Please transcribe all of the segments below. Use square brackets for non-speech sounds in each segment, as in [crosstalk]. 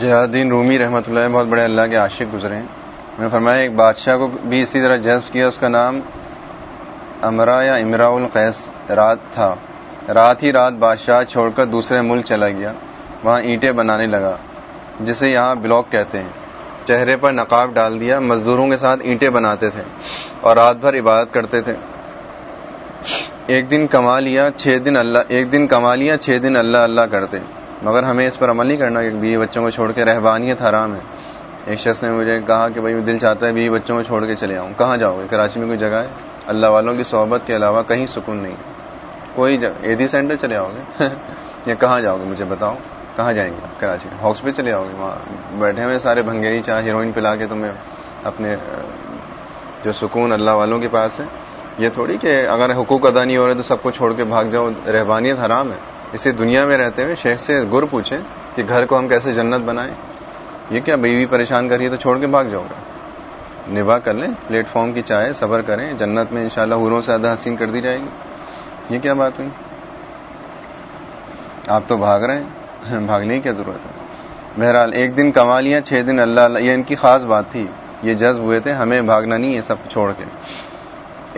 جہادین رومی رحمۃ اللہ بہت بڑے اللہ کے عاشق گزرے ہیں۔ میں نے فرمایا، ایک بادشاہ کو بھی اسی طرح جذب کیا، اس کا نام امرا یا امرا القیس رات تھا۔ رات ہی رات بادشاہ چھوڑ کر دوسرے ملک چلا گیا۔ وہاں اینٹیں بنانے لگا، جسے یہاں بلاک کہتے ہیں۔ چہرے پر نقاب ڈال دیا، مزدوروں کے ساتھ اینٹیں بناتے تھے اور رات بھر عبادت کرتے تھے۔ ایک دن کما لیا، چھ دن اللہ، ایک دن کما لیا، چھ دن اللہ اللہ کرتے۔ مگر ہمیں اس پر عمل نہیں کرنا کہ بیوی بچوں کو چھوڑ کے رہبانیت حرام ہے۔ ایک شخص نے مجھے کہا کہ بھائی، دل چاہتا ہے بیوی بچوں کو چھوڑ کے چلے آؤں۔ کہاں جاؤ گے کراچی میں کوئی جگہ ہے؟ اللہ والوں کی صحبت کے علاوہ کہیں سکون نہیں۔ کوئی جگہ ایدی سینٹر چلے آؤ گے؟ [laughs] یا کہاں جاؤ گے؟ مجھے بتاؤ۔ کہاں جائیں گے کراچی ہاکس پہ چلے آؤ گے؟ وہاں بیٹھے ہوئے سارے بھنگیری چاہ، ہیروئن پلا کے تمہیں اپنے، جو سکون اللہ والوں کے پاس ہے۔ یہ تھوڑی کہ اگر حقوق ادا نہیں ہو رہے تو سب کو چھوڑ کے بھاگ جاؤ۔ رہبانیت حرام ہے۔ اسی دنیا میں رہتے ہوئے شیخ سے گر پوچھیں کہ گھر کو ہم کیسے جنت بنائیں؟ یہ کیا بیوی پریشان کریے تو چھوڑ کے بھاگ جاؤ گا؟ نباہ کر لیں، پلیٹ فارم کی چائے، صبر کریں، جنت میں انشاءاللہ شاء اللہ سے زیادہ حسین کر دی جائے گی۔ یہ کیا بات ہوئی؟ آپ تو بھاگ رہے ہیں، بھاگنے کی کیا ضرورت ہے؟ بہرحال ایک دن کما لیا چھ دن اللہ اللہ یہ ان کی خاص بات تھی۔ یہ جذب ہوئے تھے، ہمیں بھاگنا نہیں ہے سب چھوڑ کے۔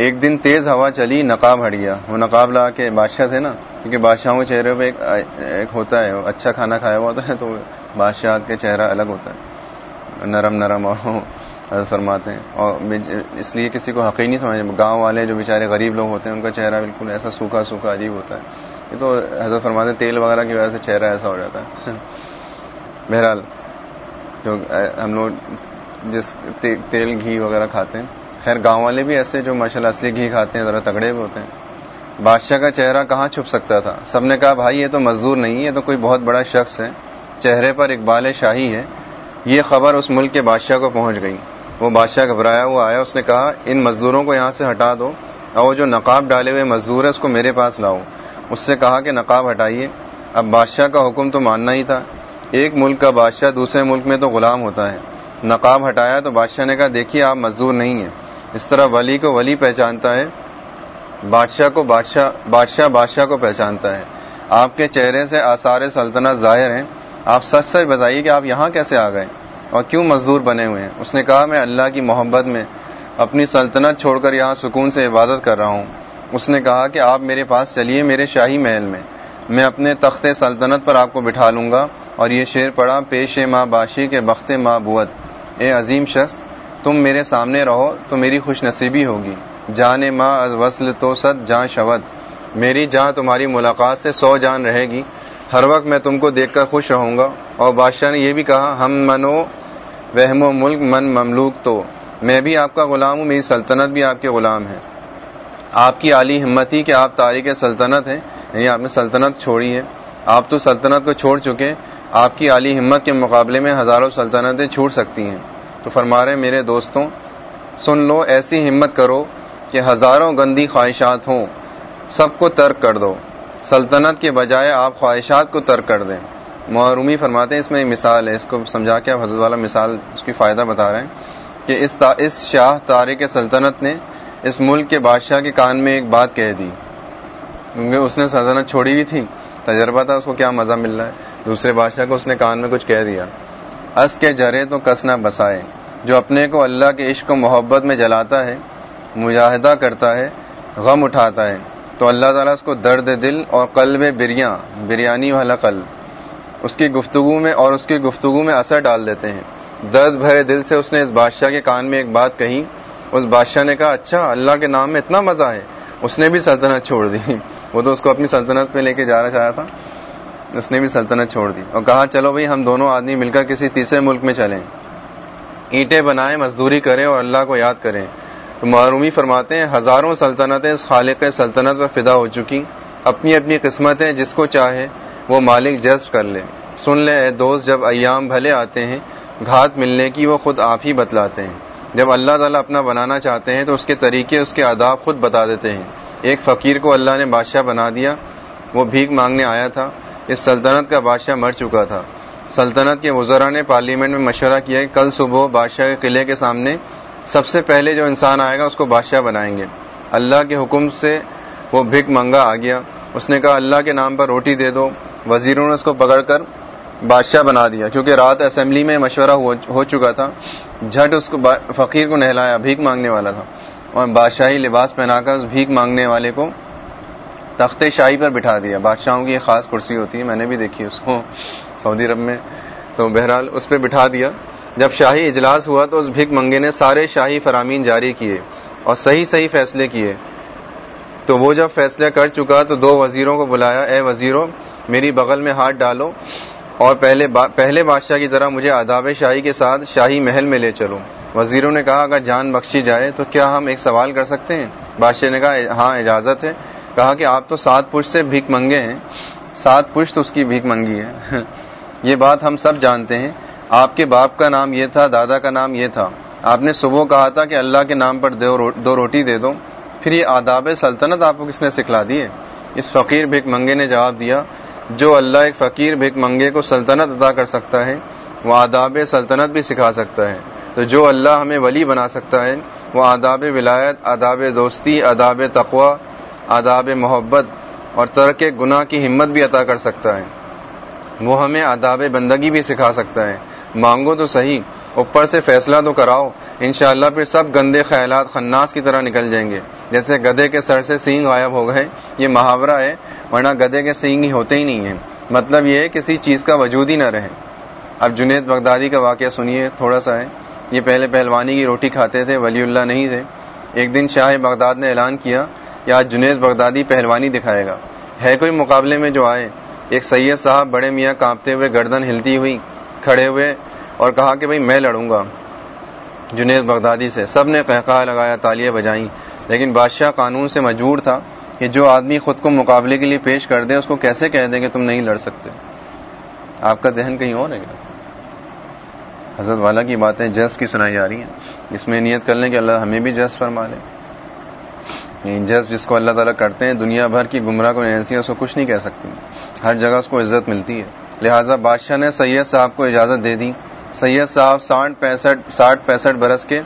ایک دن تیز ہوا چلی، نقاب ہٹ گیا۔ وہ نقاب لا کے بادشاہ تھے نا، کیونکہ بادشاہوں کے چہرے پہ ایک ہوتا ہے اچھا کھانا کھایا ہوا ہوتا ہے، تو بادشاہ کا چہرہ الگ ہوتا ہے۔ نرم نرم، اور فرماتے ہیں۔ اور اس لیے کسی کو حقیقی نہیں سمجھ گاؤں والے جو بیچارے غریب لوگ ہوتے ہیں، ان کا چہرہ بالکل ایسا سوکھا سوکھا، عجیب ہوتا ہے۔ یہ تو حضرت فرماتے ہیں، تیل وغیرہ کی وجہ سے چہرہ ایسا ہو جاتا ہے۔ بہرحال، جو ہم لوگ جس تیل، گھی وغیرہ کھاتے ہیں خیر، گاؤں والے بھی ایسے جو ماشاء اللہ اصلی گھی کھاتے ہیں، ذرا تگڑے بھی ہوتے ہیں۔ بادشاہ کا چہرہ کہاں چھپ سکتا تھا؟ سب نے کہا، بھائی، یہ تو مزدور نہیں یہ تو کوئی بہت بڑا شخص ہے۔ چہرے پر اقبال شاہی ہے۔ یہ خبر اس ملک کے بادشاہ کو پہنچ گئی۔ وہ بادشاہ گھبرایا ہوا آیا، اس نے کہا، ان مزدوروں کو یہاں سے ہٹا دو۔ اور وہ جو نقاب ڈالے ہوئے مزدور ہے اس کو میرے پاس لاؤ۔ اس سے کہا کہ، نقاب ہٹائیے۔ اب بادشاہ کا حکم تو ماننا ہی تھا۔ ایک ملک کا بادشاہ دوسرے ملک میں تو غلام ہوتا ہے۔ نقاب ہٹایا تو بادشاہ نے کہا، دیکھیے، آپ مزدور نہیں ہیں۔ اس طرح ولی کو ولی پہچانتا ہے، بادشاہ کو بادشاہ بادشاہ بادشاہ کو پہچانتا ہے۔ آپ کے چہرے سے آثار سلطنت ظاہر ہیں۔ آپ سچ سچ بتائیے کہ آپ یہاں کیسے آ گئے اور کیوں مزدور بنے ہوئے ہیں؟ اس نے کہا، میں اللہ کی محبت میں اپنی سلطنت چھوڑ کر یہاں سکون سے عبادت کر رہا ہوں۔ اس نے کہا کہ آپ میرے پاس چلیے میرے شاہی محل میں۔ میں اپنے تخت سلطنت پر آپ کو بٹھا لوں گا اور یہ شعر پڑا، پیش ماں باشی کے بخت ماں بوت۔ اے عظیم شخص تم میرے سامنے رہو تو میری خوش نصیبی ہوگی۔ جان ماں از وصل تو ست جان شود۔ میری جان تمہاری ملاقات سے سو جان رہے گی۔ ہر وقت میں تم کو دیکھ کر خوش رہوں گا۔ اور بادشاہ نے یہ بھی کہا، ہم منو وہم و ملک من مملوک تو۔ میں بھی آپ کا غلام ہوں، میری سلطنت بھی آپ کے غلام ہے۔ آپ کی عالی ہمت ہی کہ آپ تاریخ سلطنت ہیں یعنی آپ نے سلطنت چھوڑی ہے۔ آپ تو سلطنت کو چھوڑ چکے آپ کی عالی ہمت کے مقابلے میں ہزاروں سلطنتیں چھوٹ سکتی ہیں۔ تو فرما رہے میرے دوستوں، سن لو، ایسی ہمت کرو کہ ہزاروں گندی خواہشات ہوں، سب کو ترک کر دو۔ سلطنت کے بجائے آپ خواہشات کو ترک کر دیں۔ معرومی فرماتے ہیں، اس میں مثال ہے، اس کو سمجھا کے آپ حضرت والا مثال، اس کی فائدہ بتا رہے ہیں کہ اس اس شاہ تارک سلطنت نے اس ملک کے بادشاہ کے کان میں ایک بات کہہ دی۔ کیونکہ اس نے سلطنت چھوڑی ہوئی تھی، تجربہ تھا، اس کو کیا مزہ مل رہا ہے۔ دوسرے بادشاہ کو اس نے کان میں کچھ کہہ دیا۔ اس کے جرے تو کس نہ بسائے۔ جو اپنے کو اللہ کے عشق و محبت میں جلاتا ہے، مجاہدہ کرتا ہے، غم اٹھاتا ہے، تو اللہ تعالیٰ اس کو درد دل اور قلب بریاں، بریانی والا قلب۔ اس کی گفتگو میں اور اس کی گفتگو میں اثر ڈال دیتے ہیں۔ درد بھرے دل سے اس نے اس بادشاہ کے کان میں ایک بات کہی۔ اس بادشاہ نے کہا اچھا اللہ کے نام میں اتنا مزہ ہے۔ اس نے بھی سلطنت چھوڑ دی۔ وہ تو اس کو اپنی سلطنت پہ لے کے جانا چاہا تھا۔ اس نے بھی سلطنت چھوڑ دی اور کہا، چلو بھائی، ہم دونوں آدمی مل کر کسی تیسرے ملک میں چلیں۔ اینٹیں بنائیں، مزدوری کریں اور اللہ کو یاد کریں۔ تو معرومی فرماتے ہیں، ہزاروں سلطنتیں اس خالق سلطنت پر فدا ہو چکی۔ اپنی اپنی قسمتیں، جس کو چاہے، وہ مالک جذب کر لے سن لے اے دوست، جب ایام بھلے آتے ہیں، گھات ملنے کی وہ خود آپ ہی بتلاتے ہیں۔ جب اللہ تعالیٰ اپنا بنانا چاہتے ہیں، تو اس کے طریقے، اس کے آداب خود بتا دیتے ہیں۔ ایک فقیر کو اللہ نے بادشاہ بنا دیا، وہ بھیک مانگنے آیا تھا۔ اس سلطنت کا بادشاہ مر چکا تھا۔ سلطنت کے وزراء نے پارلیمنٹ میں مشورہ کیا کہ کل صبح بادشاہ کے قلعے کے سامنے سب سے پہلے جو انسان آئے گا اس کو بادشاہ بنائیں گے۔ اللہ کے حکم سے وہ بھک منگا آ گیا۔ اس نے کہا، اللہ کے نام پر روٹی دے دو۔ وزیروں نے اس کو پکڑ کر بادشاہ بنا دیا۔ کیونکہ رات اسمبلی میں مشورہ ہو چکا تھا۔ جھٹ اس کو فقیر کو نہلایا، بھیک مانگنے والا تھا۔ اور بادشاہی لباس پہنا کر اس بھیک مانگنے والے کو تخت شاہی پر بٹھا دیا۔ بادشاہوں کی ایک خاص کرسی ہوتی ہے، میں نے بھی دیکھی اس کو سعودی عرب میں۔ تو بہرحال اس پہ بٹھا دیا۔ جب شاہی اجلاس ہوا تو اس بھیک منگے نے سارے شاہی فرامین جاری کیے اور صحیح صحیح فیصلے کیے۔ تو وہ جب فیصلہ کر چکا تو دو وزیروں کو بلایا، اے وزیروں میری بغل میں ہاتھ ڈالو اور پہلے با، پہلے بادشاہ کی طرح مجھے آداب شاہی کے ساتھ شاہی محل میں لے چلو۔ وزیروں نے کہا، اگر جان بخشی جائے تو کیا ہم ایک سوال کر سکتے ہیں؟ بادشاہ نے کہا ہاں اجازت ہے۔ کہا کہ آپ تو سات پشت سے بھیک منگے ہیں۔ سات پشت اس کی بھیک منگی ہے۔ [laughs] یہ بات ہم سب جانتے ہیں۔ آپ کے باپ کا نام یہ تھا، دادا کا نام یہ تھا۔ آپ نے صبح کہا تھا کہ اللہ کے نام پر دو روٹی دے دو۔ پھر یہ آداب سلطنت آپ کو کس نے سکھلا دی ہے؟ اس فقیر بھیک منگے نے جواب دیا، جو اللہ ایک فقیر بھیک منگے کو سلطنت ادا کر سکتا ہے، وہ آداب سلطنت بھی سکھا سکتا ہے۔ تو جو اللہ ہمیں ولی بنا سکتا ہے، وہ آداب ولایت، آداب دوستی، آداب تقوا آداب محبت اور ترک گناہ کی ہمت بھی عطا کر سکتا ہے۔ وہ ہمیں آداب بندگی بھی سکھا سکتا ہے۔ مانگو تو صحیح، اوپر سے فیصلہ تو کراؤ۔ انشاءاللہ پھر سب گندے خیالات خناس کی طرح نکل جائیں گے۔ جیسے گدے کے سر سے سینگ غائب ہو گئے۔ یہ محاورہ ہے، ورنہ گدے کے سینگ ہی ہوتے ہی نہیں ہیں۔ مطلب یہ ہے کسی چیز کا وجود ہی نہ رہے۔ اب جنید بغدادی کا واقعہ سنیے، تھوڑا سا ہے۔ یہ پہلے پہلوانی کی روٹی کھاتے تھے، ولی اللہ نہیں تھے۔ ایک دن شاہ بغداد نے اعلان کیا کہ آج جنید بغدادی پہلوانی دکھائے گا۔ ہے کوئی مقابلے میں جو آئے۔ ایک سید صاحب بڑے میاں کانپتے ہوئے گردن ہلتی ہوئی، کھڑے ہوئے اور کہا کہ بھائی میں لڑوں گا۔ جنید بغدادی سے سب نے قہقہ لگایا، تالیاں بجائیں۔ لیکن بادشاہ قانون سے مجبور تھا کہ جو آدمی خود کو مقابلے کے لیے پیش کر دے، اس کو کیسے کہہ دیں کہ تم نہیں لڑ سکتے؟ آپ کا ذہن کہیں اور ہے؟ گا حضرت والا کی باتیں جس کی سنائی جا رہی ہیں۔ اس میں نیت کر لیں کہ اللہ ہمیں بھی جس فرما لے یعنی جس جس کو اللہ تعالیٰ کرتے ہیں، دنیا بھر کی گمراہ کو ایجنسیاں اس کو کچھ نہیں کہہ سکتی ہر جگہ اس کو عزت ملتی ہے۔ لہٰذا بادشاہ نے سید صاحب کو اجازت دے دی۔ سید صاحب ساٹھ پینسٹھ ساٹھ پینسٹھ برس کے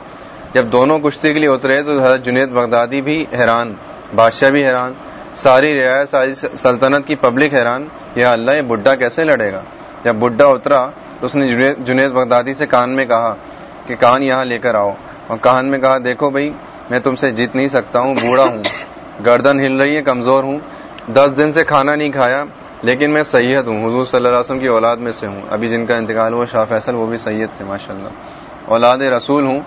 جب دونوں کشتی کے لیے اترے تو حضرت جنید بغدادی بھی حیران، بادشاہ بھی حیران۔ ساری رعایت، ساری سلطنت کی پبلک حیران۔ یا اللہ، یہ بڈھا کیسے لڑے گا؟ جب بڈھا اترا تو اس نے جنید بغدادی سے کان میں کہا کہ کان یہاں لے کر آؤ۔ اور کان میں کہا، دیکھو بھائی میں تم سے جیت نہیں سکتا ہوں، بوڑھا ہوں۔ گردن ہل رہی ہے کمزور ہوں۔ دس دن سے کھانا نہیں کھایا، لیکن میں سید ہوں۔ حضور صلی اللہ علیہ وسلم کی اولاد میں سے ہوں۔ ابھی جن کا انتقال ہوا، شاہ فیصل، وہ بھی سید تھے ماشاء اللہ اولاد رسول ہوں۔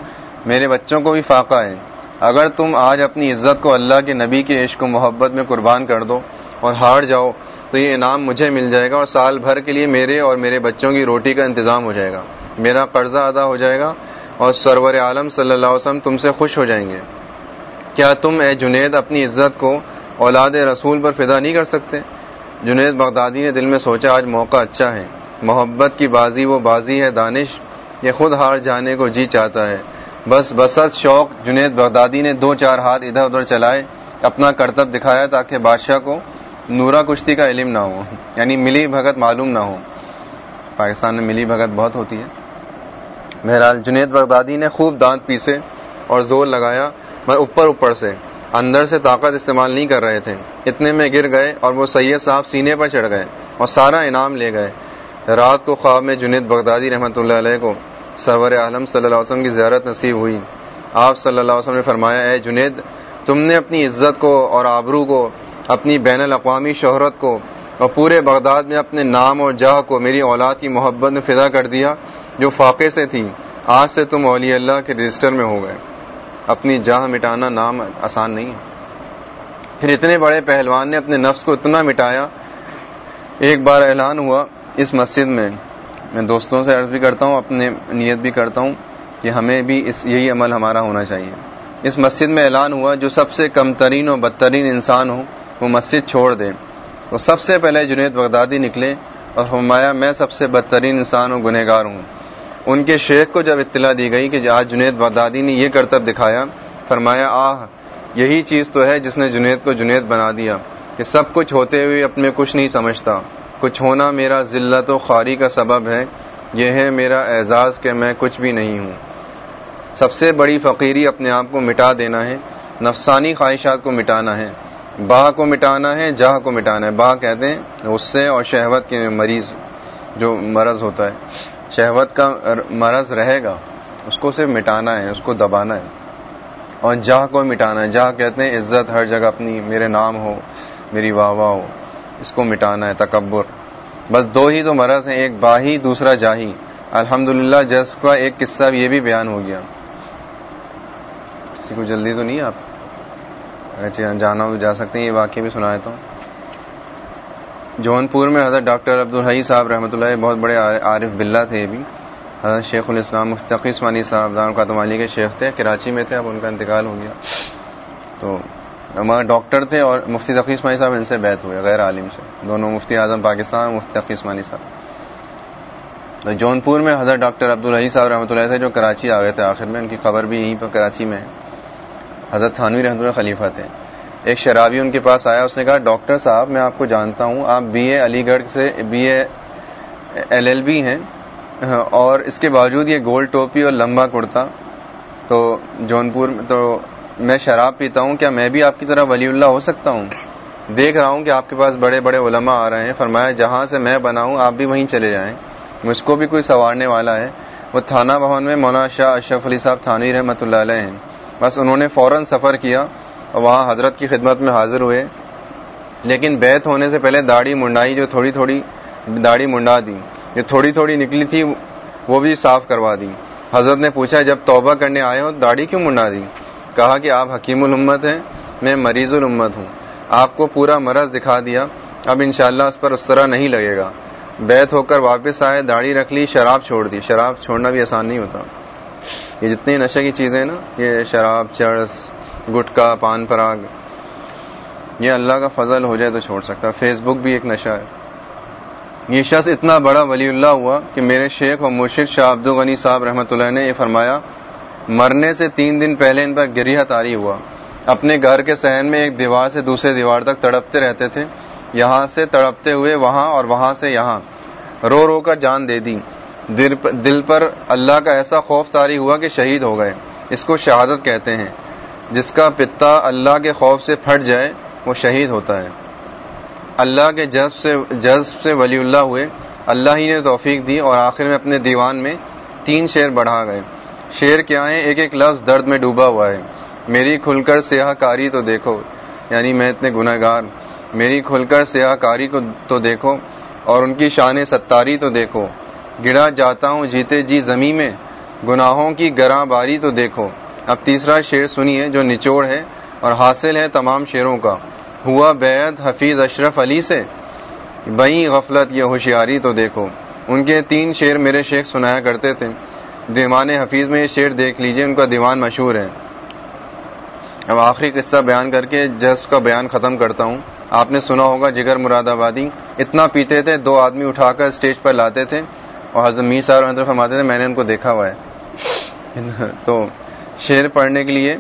میرے بچوں کو بھی فاقہ ہے۔ اگر تم آج اپنی عزت کو اللہ کے نبی کے عشق و محبت میں قربان کر دو اور ہار جاؤ، تو یہ انعام مجھے مل جائے گا اور سال بھر کے لیے میرے اور میرے بچوں کی روٹی کا انتظام ہو جائے گا۔ میرا قرضہ ادا ہو جائے گا اور سرور عالم صلی اللہ علیہ وسلم تم سے خوش ہو جائیں گے۔ کیا تم اے جنید اپنی عزت کو اولاد رسول پر فدا نہیں کر سکتے؟ جنید بغدادی نے دل میں سوچا، آج موقع اچھا ہے۔ محبت کی بازی وہ بازی ہے، دانش یہ خود ہار جانے کو جی چاہتا ہے۔ بس بسط شوق، جنید بغدادی نے دو چار ہاتھ ادھر ادھر چلائے، اپنا کرتب دکھایا تاکہ بادشاہ کو نورا کشتی کا علم نہ ہو یعنی ملی بھگت معلوم نہ ہو۔ پاکستان میں ملی بھگت بہت ہوتی ہے۔ بہرحال جنید بغدادی نے خوب دانت پیسے اور زور لگایا میں اوپر اوپر سے، اندر سے طاقت استعمال نہیں کر رہے تھے۔ اتنے میں گر گئے اور وہ سید صاحب سینے پر چڑھ گئے اور سارا انعام لے گئے۔ رات کو خواب میں جنید بغدادی رحمت اللہ علیہ کو سرور عالم صلی اللہ علیہ وسلم کی زیارت نصیب ہوئی۔ آپ صلی اللہ علیہ وسلم نے فرمایا، اے جنید، تم نے اپنی عزت کو اور آبرو کو، اپنی بین الاقوامی شہرت کو اور پورے بغداد میں اپنے نام اور جاہ کو، میری اولاد کی محبت میں فدا کر دیا۔ جو فاقے سے تھی آج سے تم اولی اللہ کے رجسٹر میں ہو گئے۔ اپنی جاہ مٹانا نام آسان نہیں ہے۔ پھر اتنے بڑے پہلوان نے اپنے نفس کو اتنا مٹایا، ایک بار اعلان ہوا اس مسجد میں۔ میں دوستوں سے عرض بھی کرتا ہوں، اپنے نیت بھی کرتا ہوں کہ ہمیں بھی اس، یہی عمل ہمارا ہونا چاہیے۔ اس مسجد میں اعلان ہوا، جو سب سے کم ترین اور بدترین انسان ہو، وہ مسجد چھوڑ دے۔ تو سب سے پہلے جنید بغدادی نکلے اور فرمایا، میں سب سے بدترین انسان اور گنہگار ہوں۔ ان کے شیخ کو جب اطلاع دی گئی کہ آج جنید بغدادی نے یہ کرتب دکھایا، فرمایا، آہ، یہی چیز تو ہے جس نے جنید کو جنید بنا دیا، کہ سب کچھ ہوتے ہوئے اپنے کچھ نہیں سمجھتا۔ کچھ ہونا میرا ذلت و خاری کا سبب ہے، یہ ہے میرا اعزاز کہ میں کچھ بھی نہیں ہوں۔ سب سے بڑی فقیری اپنے آپ کو مٹا دینا ہے، نفسانی خواہشات کو مٹانا ہے۔ باہ کو مٹانا ہے جہاں کو مٹانا ہے۔ باہ کہتے ہیں، غصے اور شہوت کے مریض جو مرض ہوتا ہے۔ شہوت کا مرض رہے گا، اس کو صرف مٹانا ہے، اس کو دبانا ہے۔ اور جاہ کو مٹانا ہے، جاہ کہتے ہیں عزت، ہر جگہ اپنی، میرے نام ہو، میری واہ واہ ہو، اس کو مٹانا ہے، تکبر۔ بس دو ہی تو مرض ہیں، ایک باہی، دوسرا جاہی۔ الحمد للہ جس کا ایک قصہ یہ بھی بیان ہو گیا۔ کسی کو جلدی تو نہیں آپ؟ اگر جانا ہو جا سکتے ہیں، یہ واقعہ بھی سنائے تو جون پور میں حضرت ڈاکٹر عبدالحی صاحب رحمۃ اللہ بہت بڑے عارف بلّہ تھے بھی۔ حضرت شیخ الاسلام مفتقی عثمانی صاحب دان قاتم علی کے شیخ تھے، کراچی میں تھے، اب ان کا انتقال ہو گیا۔ تو ہمارے ڈاکٹر تھے اور مفتی تقی عثمانی صاحب ان سے بیت ہوئے، غیر عالم سے۔ دونوں مفتی اعظم پاکستان مفتی تقی عثمانی صاحب۔ تو جون پور میں حضرت ڈاکٹر عبدالحی صاحب رحمۃ اللہ تھے جو کراچی آ گئے تھے، آخر میں ان کی خبر بھی یہیں پر کراچی میں حضرت تھانوی رحمۃ اللہ خلیفہ تھے۔ ایک شرابی ان کے پاس آیا، اس نے کہا، ڈاکٹر صاحب، میں آپ کو جانتا ہوں، آپ بی اے علی گڑھ سے، B A L L B ہیں، اور اس کے باوجود یہ گول ٹوپی اور لمبا کرتا۔ تو جونپور تو میں شراب پیتا ہوں، کیا میں بھی آپ کی طرح ولی اللہ ہو سکتا ہوں؟ دیکھ رہا ہوں کہ آپ کے پاس بڑے بڑے علماء آ رہے ہیں، فرمایا، جہاں سے میں بنا ہوں، آپ بھی وہیں چلے جائیں۔ مجھ کو بھی کوئی سنوارنے والا ہے۔ وہ تھانہ بھون میں مولانا شاہ اشرف علی صاحب تھانوی رحمۃ اللہ علیہ ہیں۔ بس انہوں نے فوراً سفر کیا۔ اور وہاں حضرت کی خدمت میں حاضر ہوئے۔ لیکن بیت ہونے سے پہلے داڑھی منڈائی جو تھوڑی تھوڑی داڑھی منڈا دی۔ جو تھوڑی تھوڑی نکلی تھی وہ بھی صاف کروا دی۔ حضرت نے پوچھا، جب توبہ کرنے آئے ہو، داڑھی کیوں منڈا دی؟ کہا کہ آپ حکیم الامت ہیں، میں مریض الامت ہوں۔ آپ کو پورا مرض دکھا دیا۔ اب انشاءاللہ اس پر اس طرح نہیں لگے گا۔ بیت ہو کر واپس آئے، داڑھی رکھ لی، شراب چھوڑ دی۔ شراب چھوڑنا بھی آسان نہیں ہوتا۔ یہ جتنی نشے کی چیزیں نا، یہ شراب، چرس گٹکا، پان پراگ۔ یہ اللہ کا فضل ہو جائے تو چھوڑ سکتا۔ فیس بک بھی ایک نشہ ہے۔ یہ شخص اتنا بڑا ولی اللہ ہوا کہ میرے شیخ اور مرشد شاہ عبد الغنی صاحب رحمۃ اللہ نے یہ فرمایا، مرنے سے تین دن پہلے ان پر گریہ تاری ہوا۔ اپنے گھر کے سہن میں ایک دیوار سے دوسرے دیوار تک تڑپتے رہتے تھے۔ یہاں سے تڑپتے ہوئے وہاں اور وہاں سے یہاں۔ رو رو کر جان دے دی۔ دل پر اللہ کا ایسا خوف تاری ہوا کہ شہید ہو گئے۔ اس کو شہادت کہتے ہیں۔ جس کا پتا اللہ کے خوف سے پھٹ جائے، وہ شہید ہوتا ہے۔ اللہ کے جذب سے جذب سے ولی اللہ ہوئے۔ اللہ ہی نے توفیق دی اور آخر میں اپنے دیوان میں تین شیر بڑھا گئے۔ شیر کیا ہیں ایک ایک لفظ درد میں ڈوبا ہوا ہے۔ میری کھل کر سیاہ کاری تو دیکھو۔ یعنی میں اتنے گناہ گار میری کھل کر سیاہ کاری کو، تو دیکھو۔ اور ان کی شان ستاری تو دیکھو۔ گڑا جاتا ہوں، جیتے جی زمیں میں۔ گناہوں کی گراں باری تو دیکھو۔ اب تیسرا شعر سنیے جو نچوڑ ہے اور حاصل ہے تمام شعروں کا۔ ہوا بیعت حفیظ اشرف علی سے۔ بئی غفلت یہ ہوشیاری تو دیکھو۔ ان کے تین شعر میرے شیخ سنایا کرتے تھے۔ دیوان حفیظ میں یہ شعر دیکھ لیجیے، ان کا دیوان مشہور ہے۔ اب آخری قصہ بیان کر کے جس کا بیان ختم کرتا ہوں۔ آپ نے سنا ہوگا جگر مراد آبادی۔ اتنا پیتے تھے، دو آدمی اٹھا کر اسٹیج پر لاتے تھے۔ اور حضرت میر صاحب فرماتے تھے، میں نے ان کو دیکھا ہوا ہے۔ تو شعر پڑھنے کے لیے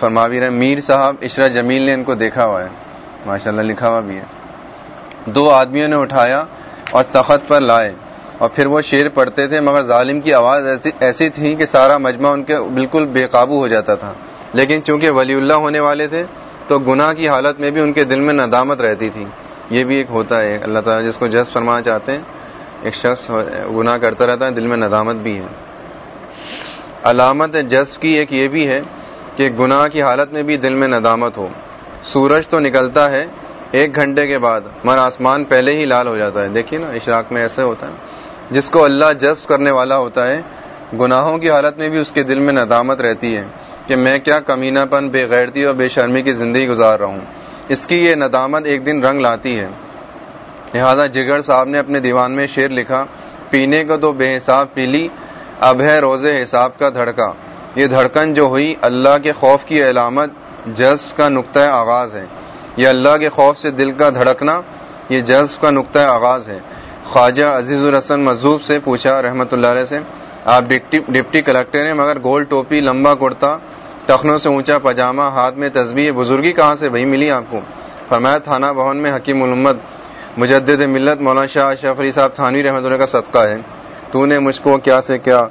فرما بھی رہے میر صاحب عشرا جمیل نے ان کو دیکھا ہوا ہے ماشاء اللہ لکھا ہوا بھی ہے۔ دو آدمیوں نے اٹھایا اور تخت پر لائے اور پھر وہ شعر پڑھتے تھے، مگر ظالم کی آواز ایسی تھی کہ سارا مجمع ان کے بالکل بے قابو ہو جاتا تھا۔ لیکن چونکہ ولی اللہ ہونے والے تھے، تو گناہ کی حالت میں بھی ان کے دل میں ندامت رہتی تھی۔ یہ بھی ایک ہوتا ہے، اللہ تعالیٰ جس کو جس فرمانا چاہتے ہیں، ایک شخص گناہ کرتا رہتا ہے، دل میں ندامت بھی ہے۔ علامت جذب کی ایک یہ بھی ہے کہ گناہ کی حالت میں بھی دل میں ندامت ہو۔ سورج تو نکلتا ہے ایک گھنٹے کے بعد، مگر آسمان پہلے ہی لال ہو جاتا ہے۔ دیکھیے نا، اشراق میں ایسے ہوتا ہے۔ جس کو اللہ جذب کرنے والا ہوتا ہے، گناہوں کی حالت میں بھی اس کے دل میں ندامت رہتی ہے کہ میں کیا کمینہ پن، بے غیرتی اور بے شرمی کی زندگی گزار رہا ہوں۔ اس کی یہ ندامت ایک دن رنگ لاتی ہے۔ لہذا جگر صاحب نے اپنے دیوان میں شعر لکھا، پینے کو تو بے حساب پی لی اب ہے روز حساب کا دھڑکا۔ یہ دھڑکن جو ہوئی اللہ کے خوف کی علامت، جذب کا نقطۂ آغاز ہے۔ یہ اللہ کے خوف سے دل کا دھڑکنا، یہ جذب کا نقطۂ آغاز ہے۔ خواجہ عزیز الحسن مذہوب سے پوچھا رحمت اللہ علیہ سے، آپ ڈپٹی کلکٹر ہیں مگر گول ٹوپی، لمبا کرتا، ٹخنوں سے اونچا پاجامہ، ہاتھ میں تصویر بزرگی کہاں سے وہی ملی آپ کو؟ فرمایا تھانہ بھون میں حکیم الامت، مجدد ملت مولانا شاہ اشرف علی صاحب تھانوی رحمۃ اللہ کا صدقہ ہے۔ تو نے مجھ کو کیا سے کیا؟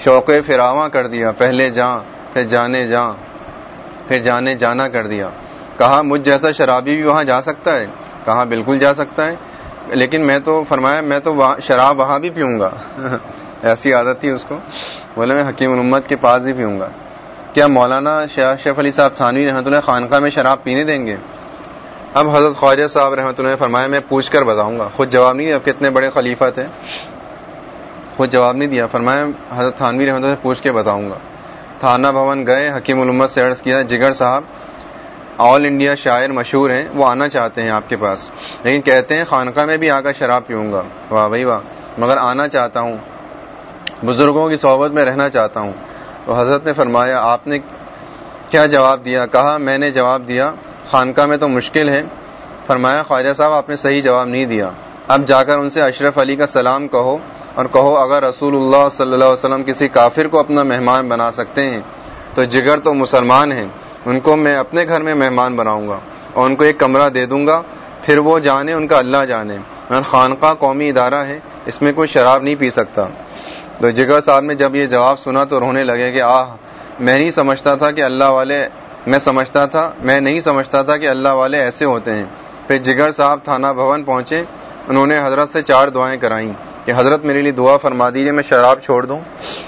شوق فراواں کر دیا، پہلے جاں، پھر جانے جاں، پھر جانے جانا کر دیا۔ کہا، مجھ جیسا شرابی بھی وہاں جا سکتا ہے؟ کہا، بالکل جا سکتا ہے۔ لیکن میں تو فرمایا، میں تو شراب وہاں بھی پیوں گا۔ [laughs] ایسی عادت تھی اس کو۔ بولے، میں حکیم الامت کے پاس ہی پیوں گا۔ کیا مولانا شیخ علی صاحب تھانوی رحمۃ اللہ خانقاہ میں شراب پینے دیں گے؟ اب حضرت خواجہ صاحب رحمۃ اللہ نے فرمایا، میں پوچھ کر بتاؤں گا۔ خود جواب نہیں اب کتنے بڑے خلیفہ تھے۔ خود جواب نہیں دیا۔ فرمایا، حضرت تھانوی رحمۃ اللہ سے پوچھ کے بتاؤں گا۔ تھانہ بھون گئے، حکیم الامت سے عرض کیا، جگر صاحب، آل انڈیا شاعر مشہور ہیں، وہ آنا چاہتے ہیں آپ کے پاس۔ لیکن کہتے ہیں، خانقاہ میں بھی آ کر شراب پیوں گا۔ واہ بھائی واہ، مگر آنا چاہتا ہوں۔ بزرگوں کی صحبت میں رہنا چاہتا ہوں۔ تو حضرت نے فرمایا، آپ نے کیا جواب دیا؟ کہا، میں نے جواب دیا، خانقاہ میں تو مشکل ہے فرمایا، خواجہ صاحب، آپ نے صحیح جواب نہیں دیا۔ اب جا کر ان سے اشرف علی کا سلام کہو۔ اور کہو اگر رسول اللہ صلی اللہ علیہ وسلم کسی کافر کو اپنا مہمان بنا سکتے ہیں، تو جگر تو مسلمان ہیں، ان کو میں اپنے گھر میں مہمان بناؤں گا اور ان کو ایک کمرہ دے دوں گا، پھر وہ جانے، ان کا اللہ جانے۔ خانقاہ قومی ادارہ ہے، اس میں کوئی شراب نہیں پی سکتا۔ تو جگر صاحب نے جب یہ جواب سنا تو رونے لگے کہ آہ، میں نہیں سمجھتا تھا کہ اللہ والے، میں سمجھتا تھا، میں نہیں سمجھتا تھا کہ اللہ والے ایسے ہوتے ہیں۔ پھر جگر صاحب تھانہ بھون پہنچے، انہوں نے حضرت سے چار دعائیں کرائیں کہ حضرت میرے لیے دعا فرما دیجیے میں شراب چھوڑ دوں،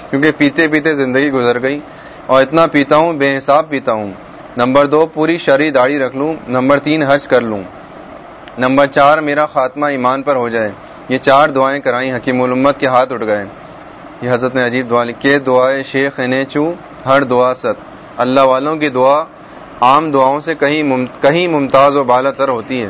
کیونکہ پیتے پیتے زندگی گزر گئی اور اتنا پیتا ہوں، بے حساب پیتا ہوں۔ نمبر دو، پوری شرح داڑھی رکھ لوں۔ نمبر تین، حج کر لوں۔ نمبر چار، میرا خاتمہ ایمان پر ہو جائے۔ یہ چار دعائیں کرائیں حکیم الامت کے ہاتھ اٹھ گئے۔ یہ حضرت نے عجیب دعا کے دعائیں شیخ نے چو ہر دعا ست۔ اللہ والوں کی دعا عام دعاؤں سے کہیں ممتاز و بالا تر ہوتی ہے۔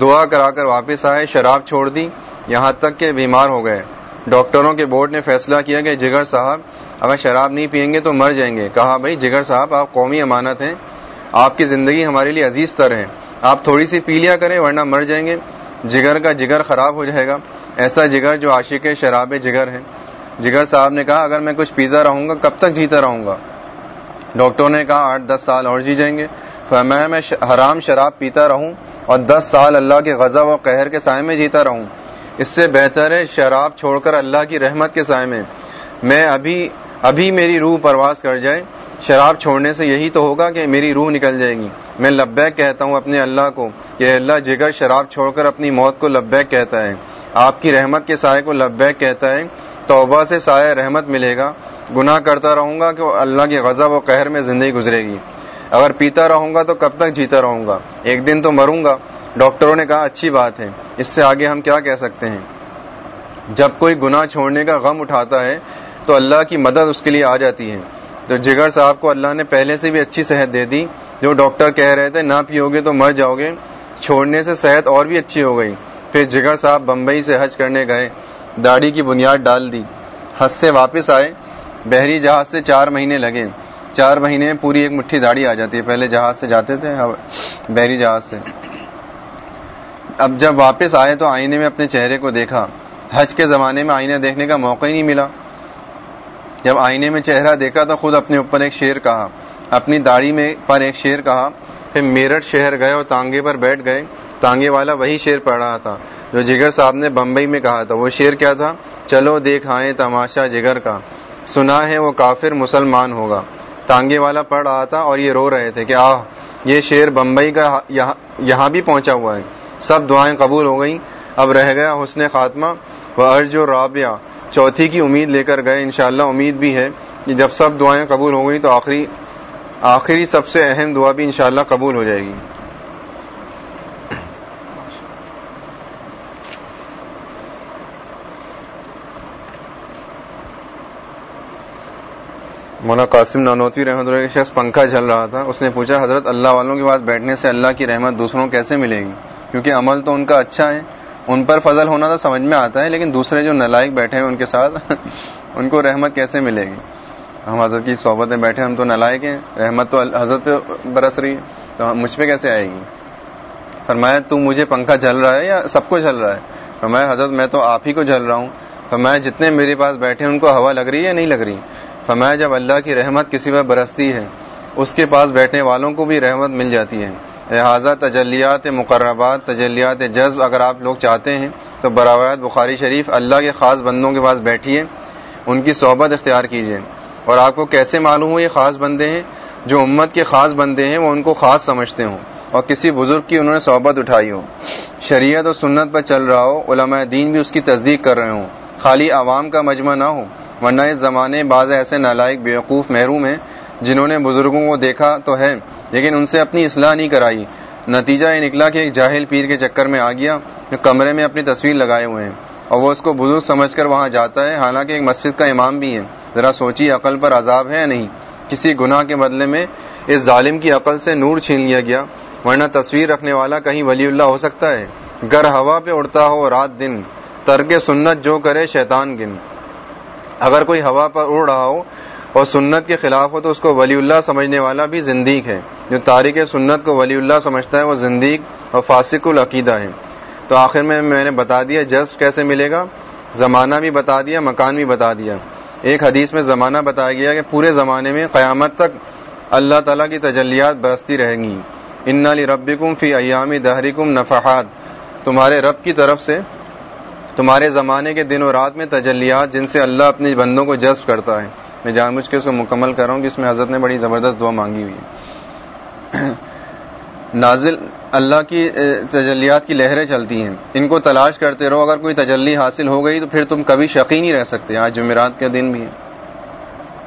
دعا کرا کر واپس آئے، شراب چھوڑ دی۔ یہاں تک کہ بیمار ہو گئے۔ ڈاکٹروں کے بورڈ نے فیصلہ کیا کہ جگر صاحب اگر شراب نہیں پیئیں گے تو مر جائیں گے۔ کہا، بھائی، جگر صاحب، آپ قومی امانت ہیں۔ آپ کی زندگی ہمارے لیے عزیز تر ہے۔ آپ تھوڑی سی پی لیا کریں ورنہ مر جائیں گے۔ جگر کا جگر خراب ہو جائے گا۔ ایسا جگر جو عاشق شراب جگر ہے۔ جگر صاحب نے کہا، اگر میں کچھ پیتا رہوں گا، کب تک جیتا رہوں گا؟ ڈاکٹر نے کہا، آٹھ دس سال اور جی جائیں گے۔ فرمایا، میں حرام شراب پیتا رہوں اور دس سال اللہ کے غضب و قہر کے سائے میں جیتا رہوں۔ اس سے بہتر ہے شراب چھوڑ کر اللہ کی رحمت کے سائے میں۔ میں ابھی ابھی میری روح پرواز کر جائے۔ شراب چھوڑنے سے یہی تو ہوگا کہ میری روح نکل جائے گی۔ میں لبیک کہتا ہوں اپنے اللہ کو کہ اللہ، جگر شراب چھوڑ کر اپنی موت کو لبیک کہتا ہے۔ آپ کی رحمت کے سائے کو لبیک کہتا ہے۔ توبہ سے سایہ رحمت ملے گا۔ گناہ کرتا رہوں گا کہ اللہ کے غضب و قہر میں زندگی گزرے گی۔ اگر پیتا رہوں گا تو کب تک جیتا رہوں گا؟ ایک دن تو مروں گا۔ ڈاکٹروں نے کہا، اچھی بات ہے۔ اس سے آگے ہم کیا کہہ سکتے ہیں؟ جب کوئی گناہ چھوڑنے کا غم اٹھاتا ہے، تو اللہ کی مدد اس کے لیے آ جاتی ہے۔ تو جگر صاحب کو اللہ نے پہلے سے بھی اچھی صحت دے دی۔ جو ڈاکٹر کہہ رہے تھے، نہ پیو گے تو مر جاؤ گے۔ چھوڑنے سے صحت اور بھی اچھی ہو گئی۔ پھر جگر صاحب بمبئی سے حج کرنے گئے۔ داڑھی کی بنیاد ڈال دی۔ حج سے واپس آئے۔ بحری جہاز سے چار مہینے لگے۔ چار مہینے میں پوری ایک مٹھی داڑھی آ جاتی ہے۔ پہلے جہاز سے جاتے تھے بحری جہاز سے۔ اب جب واپس آئے تو آئینے میں اپنے چہرے کو دیکھا۔ حج کے زمانے میں آئینہ دیکھنے کا موقع ہی نہیں ملا۔ جب آئینے میں چہرہ دیکھا تو خود اپنے اوپر ایک شیر کہا۔ اپنی داڑھی میں پر ایک شیر کہا۔ پھر میرٹھ شہر گئے اور تانگے پر بیٹھ گئے۔ تانگے والا وہی شیر پڑھ رہا تھا جو جگر صاحب نے بمبئی میں کہا تھا۔ وہ شیر کیا تھا؟ چلو دیکھ آئے تماشا جگر کا۔ سنا ہے وہ کافر مسلمان ہوگا۔ تانگے والا پڑھ رہا تھا اور یہ رو رہے تھے کہ آہ، یہ شیر بمبئی کا یہاں بھی پہنچا ہوا ہے۔ سب دعائیں قبول ہو گئیں۔ اب رہ گیا حسن خاتمہ وہ ارج و رابعہ۔ چوتھی کی امید لے کر گئے، انشاءاللہ امید بھی ہے کہ جب سب دعائیں قبول ہو گئی تو آخری آخری سب سے اہم دعا بھی انشاءاللہ قبول ہو جائے گی۔ مولانا قاسم نانوتی رحمۃ اللہ کے شخص پنکھا چل رہا تھا۔ اس نے پوچھا، حضرت اللہ والوں کے پاس بیٹھنے سے اللہ کی رحمت دوسروں کیسے ملے گی؟ کیونکہ عمل تو ان کا اچھا ہے، ان پر فضل ہونا تو سمجھ میں آتا ہے، لیکن دوسرے جو نلائق بیٹھے ہیں ان کے ساتھ، [laughs] ان کو رحمت کیسے ملے گی؟ ہم حضرت کی صحبت میں بیٹھے، ہم تو نلائق ہیں، رحمت تو حضرت پہ برس رہی ہے، تو مجھ پہ کیسے آئے گی؟ فرمایا، تو مجھے پنکھا جل رہا ہے یا سب کو جل رہا ہے؟ فرمایا، حضرت میں تو آپ ہی کو جل رہا ہوں۔ فرمایا، جتنے میرے پاس بیٹھے ان کو ہوا لگ رہی ہے یا نہیں لگ رہی؟ فرمایا، جب اللہ کی رحمت کسی پر برستی ہے، اس کے پاس بیٹھنے والوں کو بھی رحمت مل جاتی ہے۔ لہٰذا تجلیات مقربات، تجلیات جذب اگر آپ لوگ چاہتے ہیں، تو براویت بخاری شریف اللہ کے خاص بندوں کے پاس بیٹھیے، ان کی صحبت اختیار کیجیے۔ اور آپ کو کیسے معلوم ہو یہ خاص بندے ہیں؟ جو امت کے خاص بندے ہیں، وہ ان کو خاص سمجھتے ہوں۔ اور کسی بزرگ کی انہوں نے صحبت اٹھائی ہو۔ شریعت اور سنت پر چل رہا ہو، علماء دین بھی اس کی تصدیق کر رہے ہوں۔ خالی عوام کا مجمع نہ ہو، ورنہ اس زمانے بعض ایسے نالائق، بیوقوف، محروم ہیں جنہوں نے بزرگوں کو دیکھا تو ہے، لیکن ان سے اپنی اصلاح نہیں کرائی۔ نتیجہ یہ نکلا کہ ایک جاہل پیر کے چکر میں آ گیا، جو کمرے میں اپنی تصویر لگائے ہوئے ہیں۔ اور وہ اس کو بزرگ سمجھ کر وہاں جاتا ہے، حالانکہ ایک مسجد کا امام بھی ہے ذرا سوچی عقل پر عذاب ہے یا نہیں؟ کسی گناہ کے بدلے میں اس ظالم کی عقل سے نور چھین لیا گیا، ورنہ تصویر رکھنے والا کہیں ولی اللہ ہو سکتا ہے۔ گر ہوا پہ اڑتا ہو رات دن، ترک سنت جو کرے شیطان گن۔ اگر کوئی ہوا پر اڑ رہا ہو اور سنت کے خلاف ہو تو اس کو ولی اللہ سمجھنے والا بھی زندیق ہے۔ جو تاریخ سنت کو ولی اللہ سمجھتا ہے وہ زندیق اور فاسق العقیدہ ہے۔ تو آخر میں میں نے بتا دیا جذب کیسے ملے گا؟ زمانہ بھی بتا دیا، مکان بھی بتا دیا۔ ایک حدیث میں زمانہ بتایا گیا کہ پورے زمانے میں قیامت تک اللہ تعالیٰ کی تجلیات برستی رہیں گی۔ ان علی ربکم فی ایامی دہریکم نفحات۔ تمہارے رب کی طرف سے، تمہارے زمانے کے دن و رات میں تجلیات جن سے اللہ اپنے بندوں کو جذب کرتا ہے۔ میں جان بوجھ کے اس کو مکمل کر رہا ہوں کہ اس میں حضرت نے بڑی زبردست دعا مانگی ہوئی ہے۔ [clears throat] نازل اللہ کی تجلیات کی لہریں چلتی ہیں۔ ان کو تلاش کرتے رہو۔ اگر کوئی تجلی حاصل ہو گئی تو پھر تم کبھی شقی نہیں رہ سکتے۔ آج جمعرات کا دن بھی ہے۔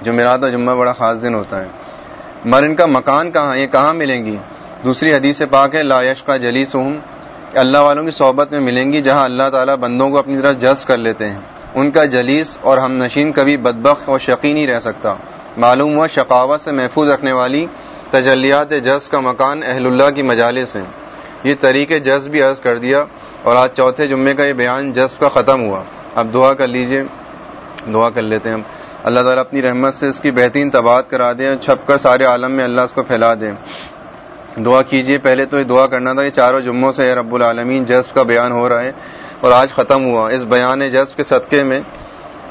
جمعرات اور جمعہ بڑا خاص دن ہوتا ہے۔ مر ان کا مکان کہاں، یہ کہاں ملیں گی؟ دوسری حدیث سے پاک ہے لایش کا جلی سہم اللہ والوں کی صحبت میں ملیں گی جہاں اللہ تعالیٰ بندوں کو اپنی طرف جذب کر لیتے ہیں۔ ان کا جلیس اور ہم نشین کبھی بدبخ اور شقی نہیں رہ سکتا۔ معلوم ہوا شقاوت سے محفوظ رکھنے والی تجلیات جذب کا مکان اہل اللہ کی مجالس ہیں۔ یہ طریق جذب بھی عرض کر دیا اور آج چوتھے جمعے کا یہ بیان جذب کا ختم ہوا۔ اب دعا کر لیجیے۔ دعا کر لیتے ہیں۔ ہم اللہ تعالیٰ اپنی رحمت سے اس کی بہترین تباد کرا دیں چھپ کر سارے عالم میں اللہ اس کو پھیلا دیں دعا کیجیے۔ پہلے تو یہ دعا کرنا تھا کہ چاروں جمعوں سے رب العالمین جذب کا بیان ہو رہا ہے۔ اور آج ختم ہوا۔ اس بیان جذب کے صدقے میں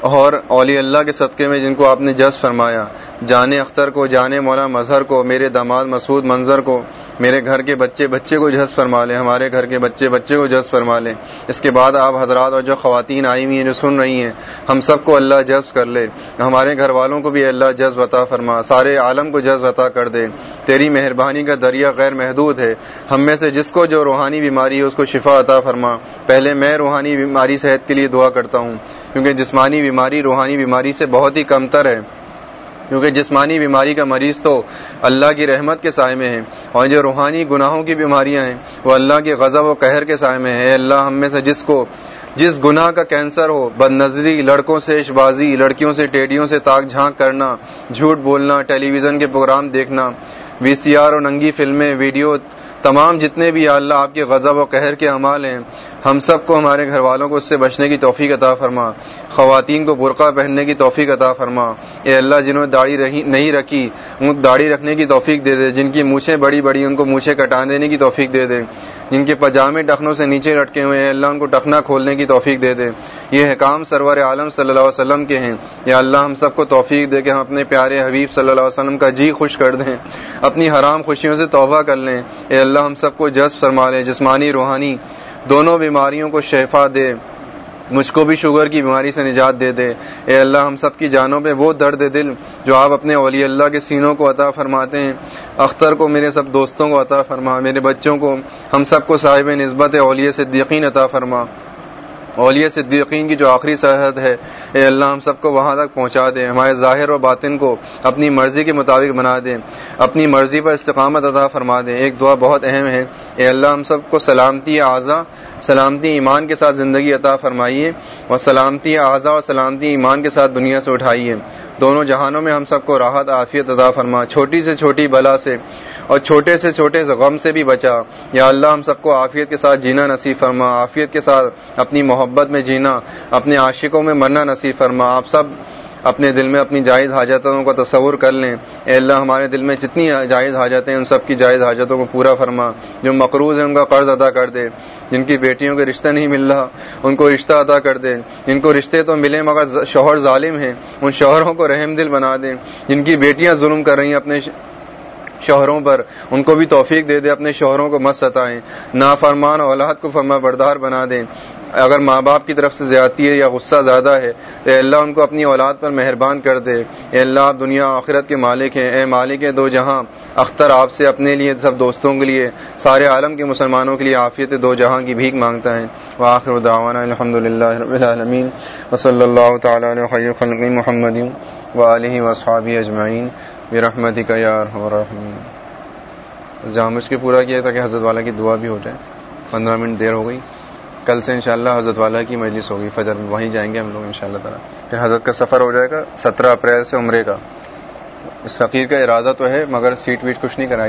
اور اولی اللہ کے صدقے میں جن کو آپ نے جذب فرمایا۔ جانے اختر کو جانے مولا مظہر کو، میرے داماد مسعود منظر کو، میرے گھر کے بچے بچے کو جذب فرما لیں ہمارے گھر کے بچے بچے کو جذب فرما لیں اس کے بعد آپ حضرات اور جو خواتین آئی ہوئی ہیں، جو سن رہی ہیں ہم سب کو اللہ جذب کر لے۔ ہمارے گھر والوں کو بھی اللہ جذب عطا فرما۔ سارے عالم کو جذب عطا کر دے۔ تیری مہربانی کا دریا غیر محدود ہے۔ ہم میں سے جس کو جو روحانی بیماری ہے، اس کو شفا عطا فرما۔ پہلے میں روحانی بیماری صحت کے لیے دعا کرتا ہوں۔ کیونکہ جسمانی بیماری روحانی بیماری سے بہت ہی کم تر ہے۔ کیونکہ جسمانی بیماری کا مریض تو اللہ کی رحمت کے سائے میں ہے۔ اور جو روحانی گناہوں کی بیماریاں ہیں، وہ اللہ کے غضب و قہر کے سائے میں ہے اللہ، ہم میں سے جس کو جس گناہ کا کینسر ہو بد نظری لڑکوں سے اشبازی لڑکیوں سے ٹیڈیوں سے تاک جھانک کرنا، جھوٹ بولنا، ٹیلی ویژن کے پروگرام دیکھنا، وی سی آر اور ننگی فلمیں، ویڈیو، تمام جتنے بھی اللہ آپ کے غضب و قہر کے اعمال ہیں، ہم سب کو ہمارے گھر والوں کو اس سے بچنے کی توفیق عطا فرما، خواتین کو برقع پہننے کی توفیق عطا فرما۔ اے اللہ جنہوں نے داڑھی نہیں رکھی، ان داڑھی رکھنے کی توفیق دے دے، جن کی مونچھیں بڑی بڑی، ان کو مونچھیں کٹان دینے کی توفیق دے دے۔ جن کے پجامے ٹخنوں سے نیچے لٹکے ہوئے ہیں، اللہ ان کو ٹخنا کھولنے کی توفیق دے دے۔ یہ حکام سرور عالم صلی اللہ علیہ وسلم کے ہیں۔ یا اللہ ہم سب کو توفیق دے کہ ہم اپنے پیارے حبیب صلی اللہ علیہ وسلم کا جی خوش کر دیں۔ اپنی حرام خوشیوں سے توبہ کر لیں۔ اے اللہ ہم سب کو جذب فرما لے، جسمانی، روحانی، دونوں بیماریوں کو شفا دے۔ مجھ کو بھی شوگر کی بیماری سے نجات دے دے۔ اے اللہ، ہم سب کی جانوں پہ وہ درد دل جو آپ اپنے اولی اللہ کے سینوں کو عطا فرماتے ہیں۔ اختر کو میرے سب دوستوں کو عطا فرما، میرے بچوں کو، ہم سب کو صاحب نسبت اولیے سے یقین عطا فرما۔ اولیاء صدیقین کی جو آخری سرحد ہے، اے اللہ، ہم سب کو وہاں تک پہنچا دیں ہمارے ظاہر و باطن کو اپنی مرضی کے مطابق بنا دیں اپنی مرضی پر استقامت عطا فرما دیں ایک دعا بہت اہم ہے۔ اے اللہ، ہم سب کو سلامتی اعضا سلامتی ایمان کے ساتھ زندگی عطا فرمائیے اور سلامتی اعضا اور سلامتی ایمان کے ساتھ دنیا سے اٹھائیے۔ دونوں جہانوں میں ہم سب کو راحت، عافیت عطا فرما۔ چھوٹی سے چھوٹی بلا سے اور چھوٹے سے چھوٹے غم سے بھی بچا۔ یا اللہ، ہم سب کو عافیت کے ساتھ جینا نصیب فرما۔ عافیت کے ساتھ اپنی محبت میں جینا، اپنے عاشقوں میں مرنا نصیب فرما۔ آپ سب اپنے دل میں اپنی جائز حاجتوں کا تصور کر لیں۔ اے اللہ، ہمارے دل میں جتنی جائز حاجتیں ان سب کی جائز حاجتوں کو پورا فرما۔ جو مقروض ہیں، ان کا قرض ادا کر دے۔ جن کی بیٹیوں کے رشتہ نہیں مل رہا، ان کو رشتہ ادا کر دیں جن کو رشتے تو ملے مگر شوہر ظالم ہیں، ان شوہروں کو رحم دل بنا دیں جن کی بیٹیاں ظلم کر رہی ہیں اپنے شوہروں پر، ان کو بھی توفیق دے دے، اپنے شوہروں کو مت ستائیں نافرمان اولاد کو فرما بردار بنا دیں اگر ماں باپ کی طرف سے زیادتی ہے یا غصہ زیادہ ہے تو اے اللہ ان کو اپنی اولاد پر مہربان کر دے۔ اے اللہ، آپ دنیا آخرت کے مالک ہیں۔ اے مالک دو جہاں۔ اختر آپ سے اپنے لیے، سب دوستوں کے لیے، سارے عالم کے مسلمانوں کے لیے عافیت دو جہاں کی بھیک مانگتا ہے۔ وآخر دعوانا الحمد للہ رب العالمین۔ وصلی اللہ تعالیٰ علیہ خیر خلق محمد وآلہ وصحابہ اجمعین۔ برحمتک یا ارحم الراحمین۔ جامش کے پورا کیا تاکہ حضرت والا کی دعا بھی ہو جائے۔ پندرہ منٹ دیر ہو گئی۔ کل سے انشاءاللہ حضرت والا کی مجلس ہوگی، فجر میں وہیں جائیں گے ہم لوگ انشاءاللہ تعالی۔ پھر حضرت کا سفر ہو جائے گا سترہ اپریل سے عمرے کا۔ اس فقیر کا ارادہ تو ہے، مگر سیٹ ویٹ کچھ نہیں کرائی۔